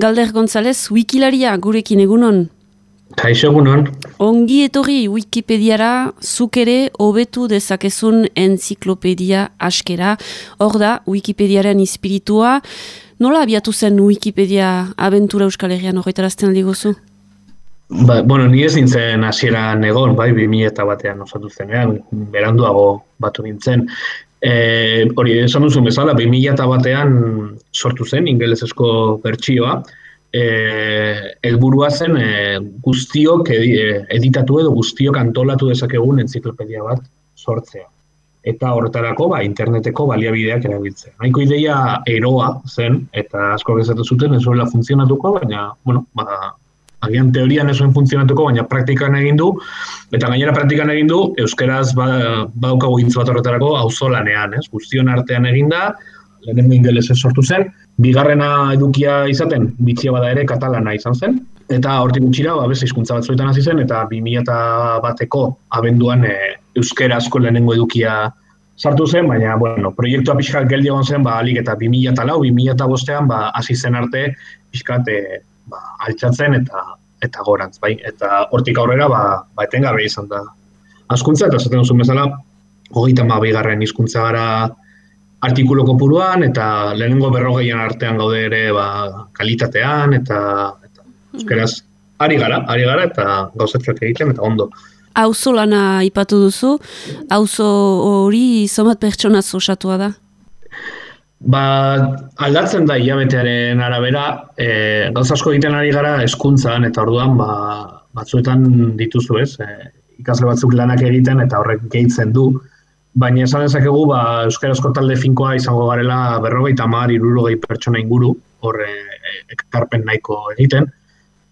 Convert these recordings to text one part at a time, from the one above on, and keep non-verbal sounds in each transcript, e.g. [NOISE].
Galder González, wikilaria gurekin egunon. Kaixo egunon. Ongi etorri Wikipediara, zuk ere hobetu dezakezun enziklopedia askera. Hor da, Wikipediaren espiritua. Nola abiatu zen Wikipedia abentura Euskal Herrian horretarazten aldi gozu? Ba, bueno, ni ez nintzen hasieran egon, bai, 2000 eta batean osatu zenean, beranduago batu nintzen. E, hori, esan duzu bezala, 2000 eta batean sortu zen, ingelesezko bertsioa, e, elburua zen e, guztiok edi, e, editatu edo guztiok antolatu dezakegun entziklopedia bat sortzea. Eta horretarako, ba, interneteko baliabideak erabiltzen. Naiko ideia eroa zen, eta asko gezatu zuten, ez funtzionatuko, baina, bueno, ba, agian teorian ez funtzionatuko, baina praktikan egin du, eta gainera praktikan egin du, euskeraz ba, badaukagu hitz bat horretarako auzolanean, ez? Guztion artean eginda, lehenen ingeles sortu zen, bigarrena edukia izaten, bitzia bada ere katalana izan zen, eta hortik gutxira, ba, beste hizkuntza batzuetan hasi zen, eta 2000 bateko abenduan e, euskerazko lehenengo edukia sartu zen, baina, bueno, proiektua pixkat geldi egon zen, ba, alik eta 2000 eta lau, 2000 eta bostean, ba, hasi zen arte, pixkat, ba, altxatzen eta eta gorantz, bai? Eta hortik aurrera, ba, ba etengabe izan da. Askuntza, eta zaten duzun bezala, hogeita ma bigarren hizkuntza gara artikulu kopuruan, eta lehenengo berrogeian artean gaude ere ba, kalitatean, eta, eta euskeraz, ari gara, ari gara, eta gauzatzak egiten, eta ondo. Auzo lana ipatu duzu, auzo hori zomat pertsonaz osatua da? Ba, aldatzen da hilabetearen arabera, e, gauz asko egiten ari gara eskuntzan, eta orduan ba, batzuetan dituzu ez, e, ikasle batzuk lanak egiten eta horrek gehitzen du, baina esan dezakegu ba, Euskarazko talde finkoa izango garela berrogeita mar, irurogei pertsona inguru, horre e, ekarpen nahiko egiten,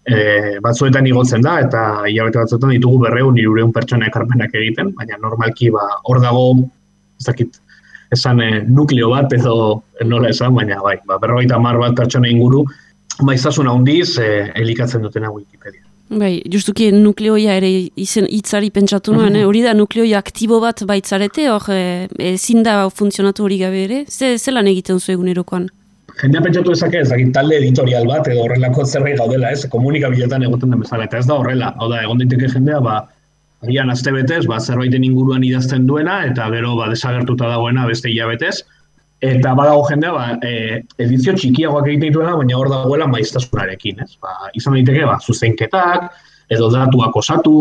e, batzuetan igotzen da, eta hilabete batzuetan ditugu berreun, irureun pertsona ekarpenak egiten, baina normalki ba, hor dago, ezakit, esan e, nukleo bat edo nola esan, baina bai, ba, berrogeita mar bat pertsona inguru, maiztasun handiz e, elikatzen dutena Wikipedia. Bai, justuki nukleoia ere izen hitzari pentsatu nuen, eh? hori da nukleoia aktibo bat baitzarete, hor ezin da funtzionatu hori gabe ere, ze, zelan egiten zu egunerokoan? Jendea pentsatu ezak ez, talde editorial bat edo horrelako zerbait gaudela, ez, komunikabiletan egoten den bezala, eta ez da horrela, hau da, egon daiteke jendea, ba, agian azte betez, ba, zerbaiten inguruan idazten duena, eta gero ba, desagertuta dagoena beste hilabetez. Eta badago jendea, ba, e, edizio txikiagoak egiten dituela, baina hor dagoela maiztasunarekin. Ez? Ba, izan daiteke, ba, zuzenketak, edo datuak osatu,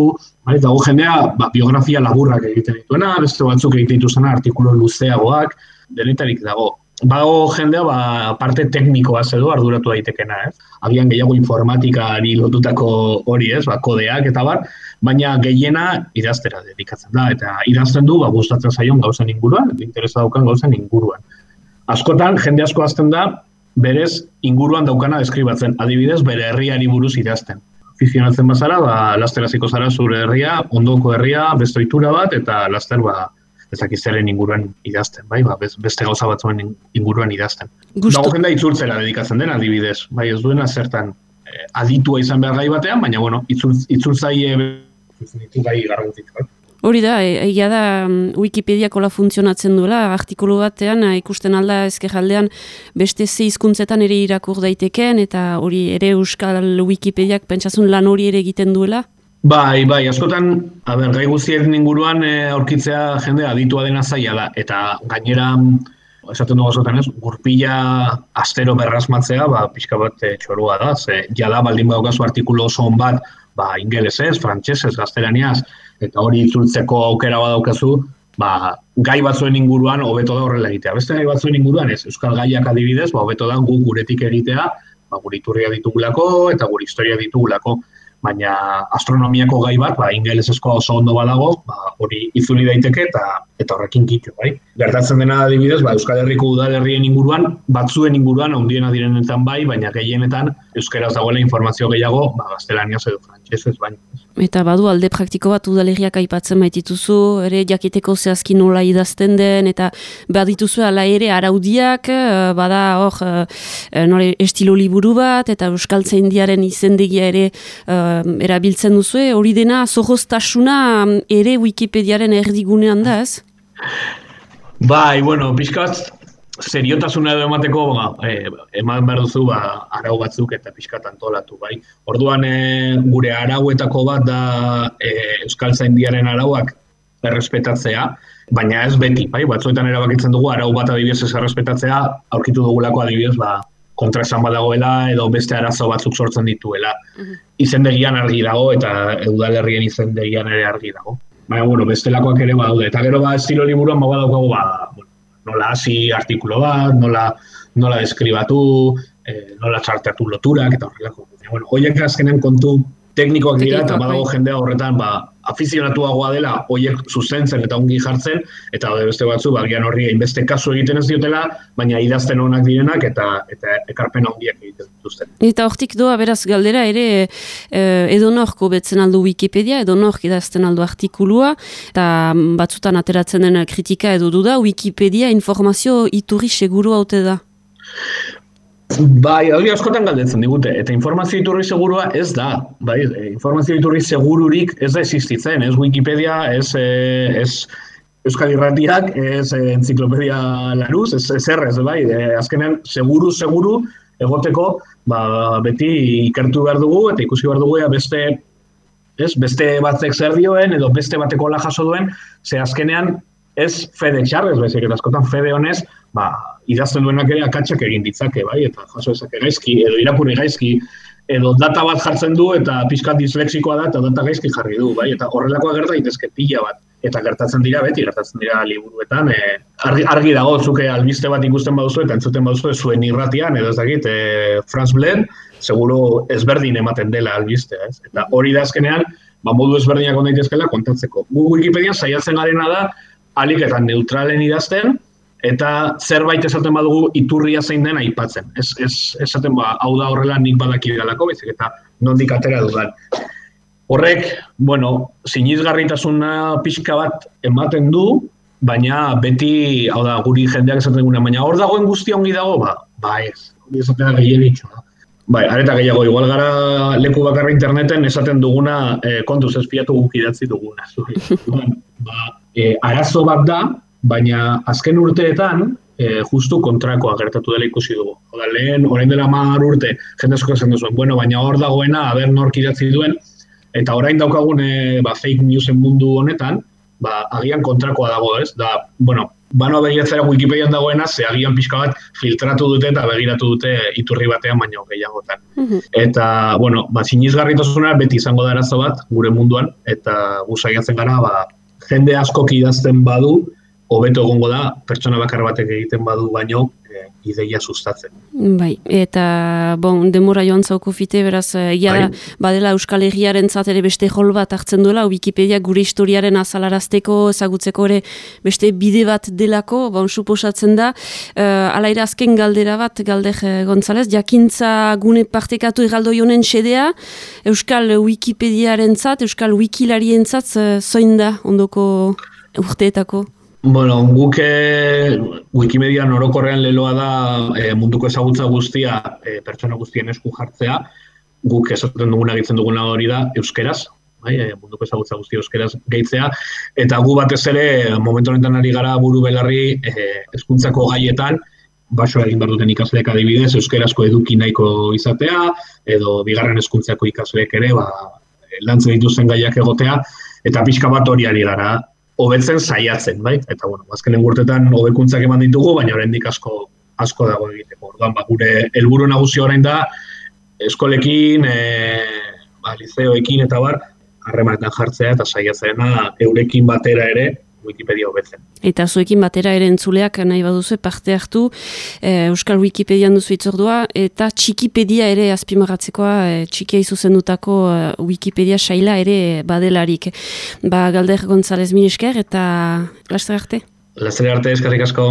ba, eta jendea ba, biografia laburrak egiten dituena, beste batzuk egiten dituzena artikulu luzeagoak, denetarik dago. Bago jendea, ba, parte teknikoa zedo arduratu daitekena, ez? Agian gehiago informatikari lotutako hori, ez? Ba, kodeak eta bar, baina gehiena idaztera dedikatzen da, eta idazten du, ba, gustatzen zaion gauzen inguruan, interesa daukan gauzen inguruan. Askotan, jende asko azten da, berez inguruan daukana deskribatzen, adibidez, bere herriari buruz idazten. Fizionatzen bazara, ba, laster hasiko zara zure herria, ondoko herria, beste bat, eta laster, ba, ezakizaren inguruan idazten, bai, ba, beste gauza batzuen inguruan idazten. Gusto. Dago jendea itzultzera dedikatzen den, adibidez, bai, ez duena zertan eh, aditua izan behar gai batean, baina, bueno, itzultzaile gai Hori da, e, egia da mm, Wikipediakola funtzionatzen duela, artikulu batean e, ikusten alda ezkerraldean beste ze hizkuntzetan ere irakur daiteken eta hori ere Euskal Wikipediak pentsasun lan hori ere egiten duela? Bai, bai, askotan, a ber, gai guztien inguruan e, aurkitzea jende aditua dena zaila da, eta gainera, esaten dugu askotan ez, gurpila astero berrazmatzea, ba, pixka bat e, txorua da, ze, jada baldin badaukazu artikulu oso on bat, ba, ingelesez, frantsesez, gaztelaniaz, eta hori itzultzeko aukera badaukazu, ba, gai batzuen inguruan hobeto da horrela egitea. Beste gai batzuen inguruan ez, Euskal Gaiak adibidez, ba, hobeto da gu guretik egitea, ba, gure iturria ditugulako eta gure historia ditugulako baina astronomiako gai bat, ba, ingelesezko oso ondo badago, ba, hori izuli daiteke eta eta horrekin kitu, bai. Gertatzen dena adibidez, ba, Euskal Herriko udalerrien inguruan, batzuen inguruan, handiena direnetan bai, baina gehienetan Euskaraz dagoela informazio gehiago, ba, gaztelaniaz edo frantsesez baina. Eta badu alde praktiko bat udalerriak aipatzen baitituzu, ere jakiteko zehazki nola idazten den, eta badituzu ala ere araudiak, eh, bada hor, e, nore estilo liburu bat, eta Euskal Zaindiaren izendegia ere erabiltzen duzu, hori dena zohoztasuna ere Wikipediaren erdigunean da, ez? Bai, bueno, pixkat, seriotasuna edo emateko ba, e, eman behar duzu ba, arau batzuk eta pixkat antolatu, bai. Orduan e, gure arauetako bat da e, Euskal Zaindiaren arauak errespetatzea, baina ez beti, bai, batzuetan erabakitzen dugu arau bat adibidez ez errespetatzea, aurkitu dugulako adibidez, ba, kontra esan badagoela edo beste arazo batzuk sortzen dituela. Mm Izendegian argi dago eta eudalerrien izendegian ere argi dago. Baina, bueno, bestelakoak ere badaude. Eta gero ba, estilo liburuan ba, badaukagu, ba, nola hasi artikulo bat, nola, nola deskribatu, eh, nola txartatu loturak, eta horrelako. Bueno, hoiek azkenen kontu teknikoak dira eta badago bai. jendea horretan ba afizionatuagoa dela hoiek zuzentzen eta ongi jartzen eta beste batzu bagian horri hainbeste kasu egiten ez diotela baina idazten onak direnak eta eta ekarpen handiak egiten dituzten. Eta hortik doa beraz galdera ere eh, edonorko betzen aldu Wikipedia edonork idazten aldu artikulua eta batzutan ateratzen den kritika edo duda Wikipedia informazio iturri seguru haute da. Bai, hori askotan galdetzen digute, eta informazio iturri segurua ez da, bai, e, informazio iturri segururik ez da existitzen, ez Wikipedia, ez, e, ez Euskal Irratiak, ez e, Enziklopedia Laruz, ez, ez errez, bai, azkenean seguru, seguru, egoteko, ba, beti ikertu behar dugu, eta ikusi behar dugu, beste, ez, beste batzek zer dioen, edo beste bateko la jaso duen, ze azkenean ez fede txarrez, bezik, eta askotan fede honez, ba, idazten duenak ere akatsak egin ditzake, bai, eta jaso ezake gaizki, edo irakurri gaizki, edo data bat jartzen du eta pixkat dislexikoa da eta data gaizki jarri du, bai, eta horrelakoa gerta daitezke pila bat. Eta gertatzen dira beti, gertatzen dira liburuetan, e, argi, argi dago zuke albiste bat ikusten baduzu eta entzuten baduzu zuen irratian, edo ez dakit, e, Franz Blend, seguro ezberdin ematen dela albiste, ez? Eta hori da azkenean, ba, modu ezberdinak ondaitezkela kontatzeko. Gu Wikipedia saiatzen garena da, alik eta neutralen idazten, eta zerbait esaten badugu iturria zein den aipatzen. Ez, ez esaten ba, hau da horrela nik badaki dalako, bezik eta nondik atera dudan. Horrek, bueno, sinizgarritasuna pixka bat ematen du, baina beti, hau da, guri jendeak esaten duguna, baina hor dagoen guztia ongi dago, ba, ba ez, hori esaten da gehien Bai, areta gehiago, igual gara leku bakarra interneten esaten duguna eh, kontuz espiatu guk idatzi duguna. [LAUGHS] ba, e, arazo bat da, baina azken urteetan e, justu kontrakoa gertatu dela ikusi dugu. Oda, lehen, orain dela mar urte, jende asko esan duzuen, bueno, baina hor dagoena, haber nork idatzi duen, eta orain daukagun e, ba, fake newsen mundu honetan, ba, agian kontrakoa dago, ez? Da, bueno, bano begiratzera Wikipedian dagoena, ze agian pixka bat filtratu dute eta begiratu dute iturri batean baino gehiagotan. Mm Eta, bueno, ba, sinizgarritasuna beti izango da arazo bat gure munduan, eta gu saiatzen gara, ba, jende askok idazten badu, hobeto egongo da, pertsona bakar batek egiten badu baino, e, ideia sustatzen. Bai, eta bon, demora joan zauko fite, beraz, e, bai. badela Euskal Herriaren ere beste jol bat hartzen duela, Wikipedia gure historiaren azalarazteko, ezagutzeko ere beste bide bat delako, bon, suposatzen da, e, ala ere azken galdera bat, galder González, jakintza gune partekatu egaldo jonen sedea, Euskal Wikipediaren zat, Euskal Wikilarien zat, zoin da, ondoko urteetako? Bueno, guk Wikimedia norokorrean leloa da e, munduko ezagutza guztia e, pertsona guztien esku jartzea. Guk esaten duguna gitzen duguna hori da euskeraz, bai, e, munduko ezagutza guztia euskeraz gehitzea. Eta gu batez ere, momentu honetan ari gara buru belarri e, eskuntzako gaietan, baso egin behar duten ikasleek adibidez, euskerazko eduki nahiko izatea, edo bigarren eskuntzako ikasleek ere, ba, lantzen dituzten gaiak egotea, eta pixka bat hori ari gara hobetzen saiatzen, bai? Eta bueno, azkenen urtetan hobekuntzak eman ditugu, baina oraindik asko asko dago egiteko. Orduan, ba, gure helburu nagusi orain da eskolekin, eh, ba, liceoekin eta bar harremanetan jartzea eta saiatzena eurekin batera ere Wikipedia hobetzen. Eta zuekin batera ere entzuleak nahi baduzu parte hartu e, Euskal Wikipedian duzu itzordua eta Txikipedia ere azpimarratzekoa e, txikia izuzen dutako e, Wikipedia saila ere badelarik. Ba, Galder González Minesker eta laster arte? Laster arte, eskarrik asko.